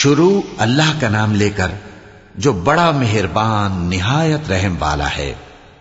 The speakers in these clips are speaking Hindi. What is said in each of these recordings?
शुरू अल्लाह का नाम लेकर जो बड़ा मेहरबान निहायत रहम वाला है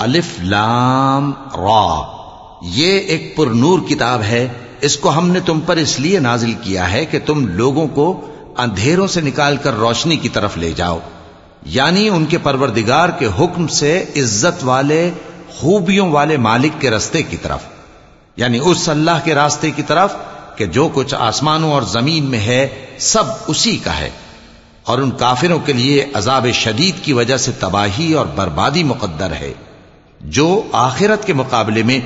अलिफ लाम रा ये एक पुरनूर किताब है इसको हमने तुम पर इसलिए नाजिल किया है कि तुम लोगों को अंधेरों से निकालकर रोशनी की तरफ़ ले जाओ। यानी उनके परवरदिगार के हुक्म से इज़्ज़त वाले, खूबियों वाले मालिक के रास्ते की तरफ़। यानी उस अल्लाह के रास्ते की तरफ़ कि जो कुछ आसमानों और ज़मीन में है, सब उसी का है। और उन काफिरों के लिए अजाब शदीद की वजह से तबाही और बर्बादी मुकद्दर है। जो आखिरत के मुकाबले में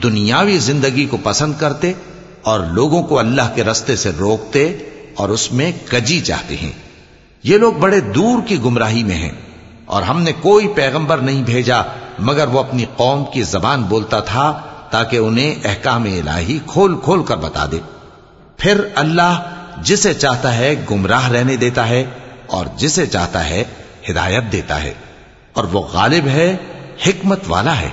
दुनियावी ज़िंदगी को पसंद करते और लोगों को अल्लाह के रस्ते से रोकते और उसमें कजी चाहते हैं। ये लोग बड़े दूर की गुमराही में हैं और हमने कोई पैगंबर नहीं भेजा, मगर वो अपनी कौम की जबान बोलता था ताकि उन्हें अहकाम इलाही खोल खोल कर बता दे। फिर अल्लाह जिसे चाहता है गुमराह रहने देता है और जिसे चाहता है हिदायत देता है और वो गालिब है, हिकमत वाला है।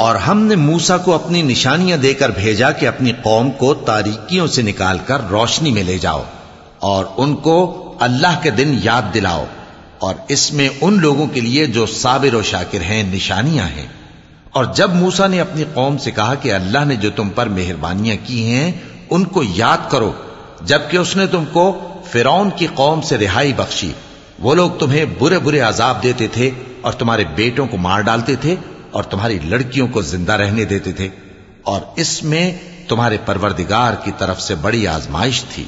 और हमने मूसा को अपनी निशानियां देकर भेजा कि अपनी कौम को तारीकियों से निकालकर रोशनी में ले जाओ और उनको अल्लाह के दिन याद दिलाओ और इसमें उन लोगों के लिए जो साबिर और शाकिर हैं, निशानियाँ हैं। और जब मूसा ने अपनी कौम से कहा कि अल्लाह ने जो तुम पर मेहरबानियाँ की हैं, उनको याद करो, जबकि उसने तुमको फिरौन की कौम से रिहाई बख्शी। वो लोग तुम्हें बुरे बुरे अजाब देते थे और तुम्हारे बेटों को मार डालते थे और तुम्हारी लड़कियों को ज़िंदा रहने देते थे। और इसमें तुम्हारे परवरदिगार की तरफ़ से बड़ी आजमाइश थी।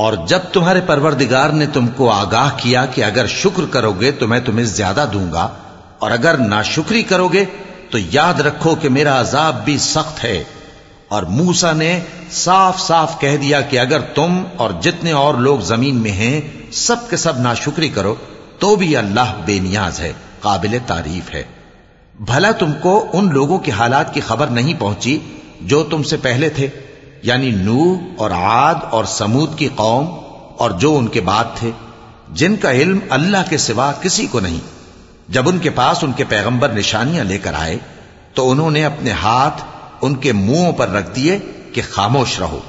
और जब तुम्हारे परवरदिगार ने तुमको आगाह किया कि अगर शुक्र करोगे तो मैं तुम्हें ज़्यादा दूँगा, और अगर नाशुक्री करोगे तो याद रखो कि मेरा अजाब भी सख्त है। और मूसा ने साफ़ साफ़ कह दिया कि अगर तुम और जितने और लोग ज़मीन में हैं, सब के सब नाशुक्री करो तो भी अल्लाह बेनियाज है, काबिल तारीफ़ है। भला तुमको उन लोगों के हालात की खबर नहीं पहुँची जो तुमसे पहले थे? यानी नूह और आद और समूद की कौम और जो उनके बाद थे, जिनका इल्म अल्लाह के सिवा किसी को नहीं। जब उनके पास उनके पैगंबर निशानियाँ लेकर आए तो उन्होंने अपने हाथ उनके मुंहों पर रख दिए कि खामोश रहो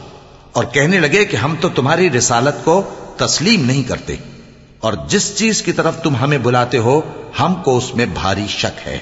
और कहने लगे कि हम तो तुम्हारी रिसालत को तस्लीम नहीं करते और जिस चीज़ की तरफ़ तुम हमें बुलाते हो, हमको उसमें भारी शक है।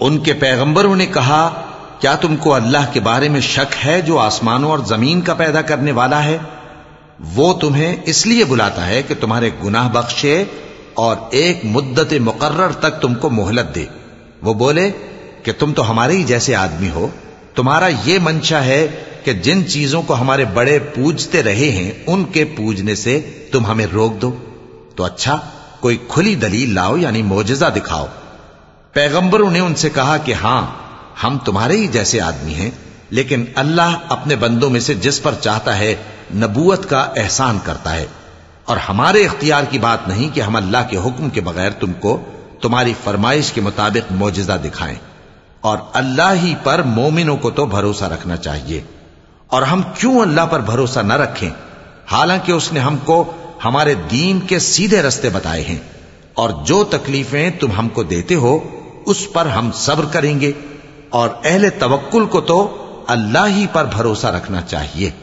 उनके पैगंबरों ने कहा क्या तुमको अल्लाह के बारे में शक है जो आसमानों और जमीन का पैदा करने वाला है वो तुम्हें इसलिए बुलाता है कि तुम्हारे गुनाह बख्शे और एक मुद्दत मुकर्र तक तुमको मोहलत दे वो बोले कि तुम तो हमारे ही जैसे आदमी हो। तुम्हारा ये मंशा है कि जिन चीज़ों को हमारे बड़े पूजते रहे हैं, उनके पूजने से तुम हमें रोक दो। तो अच्छा कोई खुली दलील लाओ, यानी मोजा दिखाओ। पैगंबरों ने उनसे कहा कि हाँ, हम तुम्हारे ही जैसे आदमी हैं, लेकिन अल्लाह अपने बंदों में से जिस पर चाहता है नबूत का एहसान करता है। और हमारे इख्तियार की बात नहीं कि हम अल्लाह के हुक्म के बगैर तुमको, तुम्हारी फरमाइश के मुताबिक मोजा दिखाएँ। और अल्लाह ही पर मोमिनों को तो भरोसा रखना चाहिए। और हम क्यों अल्लाह पर भरोसा न रखें? हालाँकि उसने हमको हमारे दीन के सीधे रस्ते बताए हैं। और जो तकलीफें तुम हमको देते हो, उस पर हम सब्र करेंगे। और अहले तवक्कुल को तो अल्लाह ही पर भरोसा रखना चाहिए।